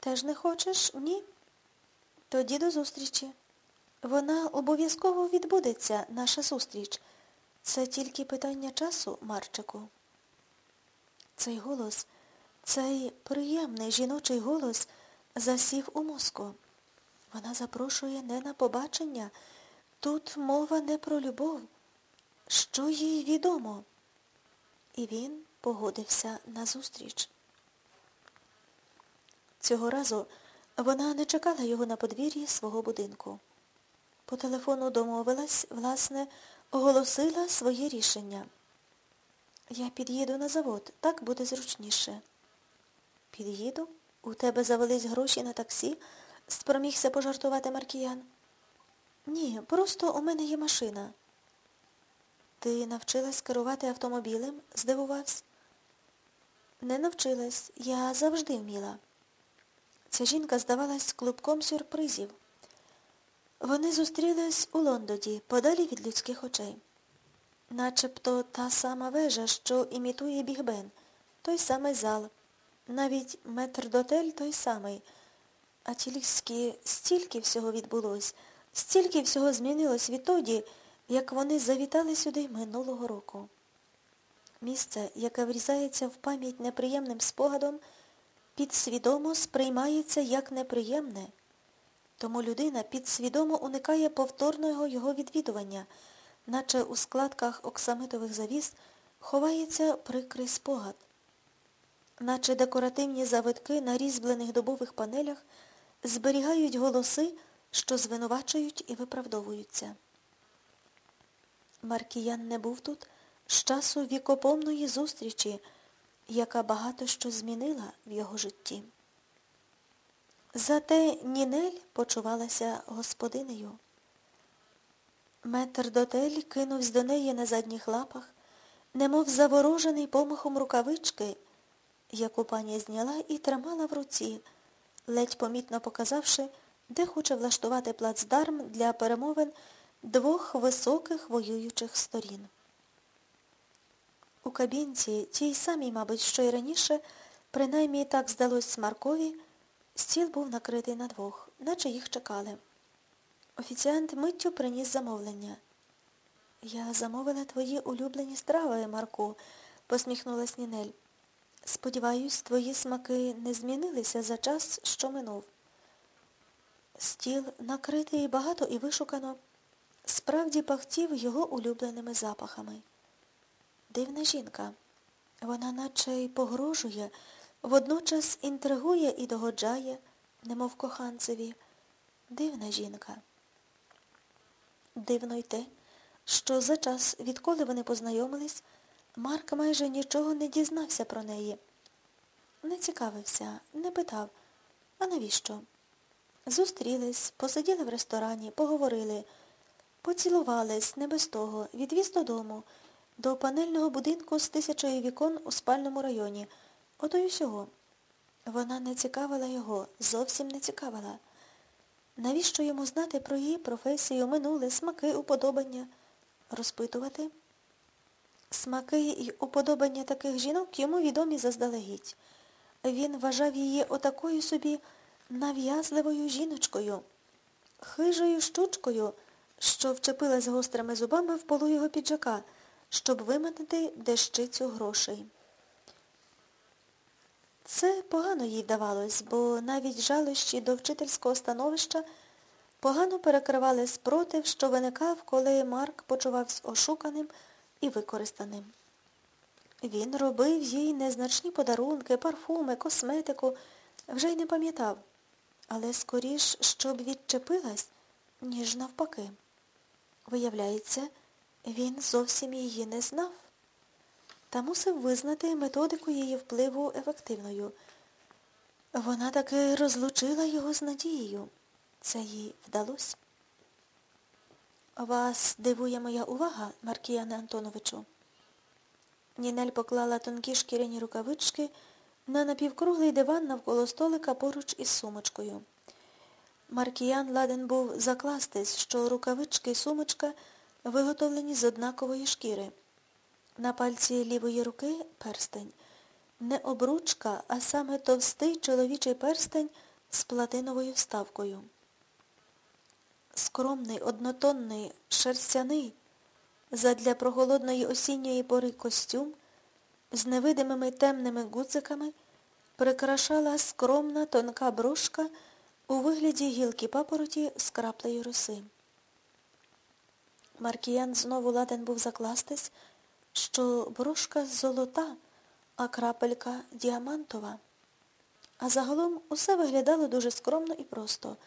Теж не хочеш? Ні? Тоді до зустрічі. Вона обов'язково відбудеться, наша зустріч. Це тільки питання часу, Марчику. Цей голос, цей приємний жіночий голос засів у мозку. Вона запрошує не на побачення. Тут мова не про любов. Що їй відомо? І він погодився на зустріч. Цього разу вона не чекала його на подвір'ї свого будинку. По телефону домовилась, власне, оголосила своє рішення. Я під'їду на завод, так буде зручніше. Під'їду? У тебе завелись гроші на таксі? спромігся пожартувати Маркіян. Ні, просто у мене є машина. Ти навчилась керувати автомобілем? здивувався. Не навчилась, я завжди вміла. Ця жінка здавалась клубком сюрпризів. Вони зустрілись у Лондоні, подалі від людських очей. Начебто та сама вежа, що імітує Бігбен, той самий зал, навіть метрдотель той самий. А тільки стільки всього відбулось, стільки всього змінилось відтоді, як вони завітали сюди минулого року. Місце, яке врізається в пам'ять неприємним спогадом, підсвідомо сприймається як неприємне. Тому людина підсвідомо уникає повторного його відвідування, наче у складках оксамитових завіс ховається прикрий спогад, наче декоративні завитки на різьблених дубових панелях зберігають голоси, що звинувачують і виправдовуються. Маркіян не був тут з часу вікопомної зустрічі, яка багато що змінила в його житті. Зате Нінель почувалася господинею. Метр дотель кинувся до неї на задніх лапах, немов заворожений помахом рукавички, яку пані зняла і тримала в руці, ледь помітно показавши, де хоче влаштувати плацдарм для перемовин двох високих воюючих сторін. У кабінці, тій самій, мабуть, що й раніше, принаймні так здалось Смаркові, стіл був накритий на двох, наче їх чекали. Офіціант миттю приніс замовлення. Я замовила твої улюблені страви, Марку, посміхнулась Нінель. Сподіваюсь, твої смаки не змінилися за час, що минув. Стіл, накритий багато і вишукано, справді пахтів його улюбленими запахами. Дивна жінка. Вона наче й погрожує, водночас інтригує і догоджає, немов коханцеві. Дивна жінка. Дивно й те, що за час, відколи вони познайомились, Марк майже нічого не дізнався про неї. Не цікавився, не питав. А навіщо? Зустрілись, посиділи в ресторані, поговорили, поцілувались, не без того, відвіз додому, до панельного будинку з тисячою вікон у спальному районі. Ото й усього. Вона не цікавила його, зовсім не цікавила. Навіщо йому знати про її професію, минуле, смаки, уподобання? Розпитувати? Смаки і уподобання таких жінок йому відомі заздалегідь. Він вважав її отакою собі нав'язливою жіночкою, хижою щучкою, що вчепилась гострими зубами в полу його піджака, щоб виманити дещицю грошей. Це погано їй вдавалось, бо навіть жалощі до вчительського становища погано перекривали спротив, що виникав, коли Марк почувався ошуканим і використаним. Він робив їй незначні подарунки, парфуми, косметику, вже й не пам'ятав, але скоріш, щоб відчепилась, ніж навпаки. Виявляється, він зовсім її не знав та мусив визнати методику її впливу ефективною. Вона таки розлучила його з надією. Це їй вдалося. Вас дивує моя увага, Маркіяне Антоновичу. Нінель поклала тонкі шкіряні рукавички на напівкруглий диван навколо столика поруч із сумочкою. Маркіян ладен був закластись, що рукавички і сумочка виготовлені з однакової шкіри. На пальці лівої руки перстень. Не обручка, а саме товстий чоловічий перстень з платиновою вставкою. Скромний, однотонний, шерстяний, задля проголодної осінньої пори костюм з невидимими темними гудзиками прикрашала скромна тонка брошка у вигляді гілки папороті з краплею роси. Маркіян знову ладен був закластись, що брошка золота, а крапелька діамантова. А загалом усе виглядало дуже скромно і просто –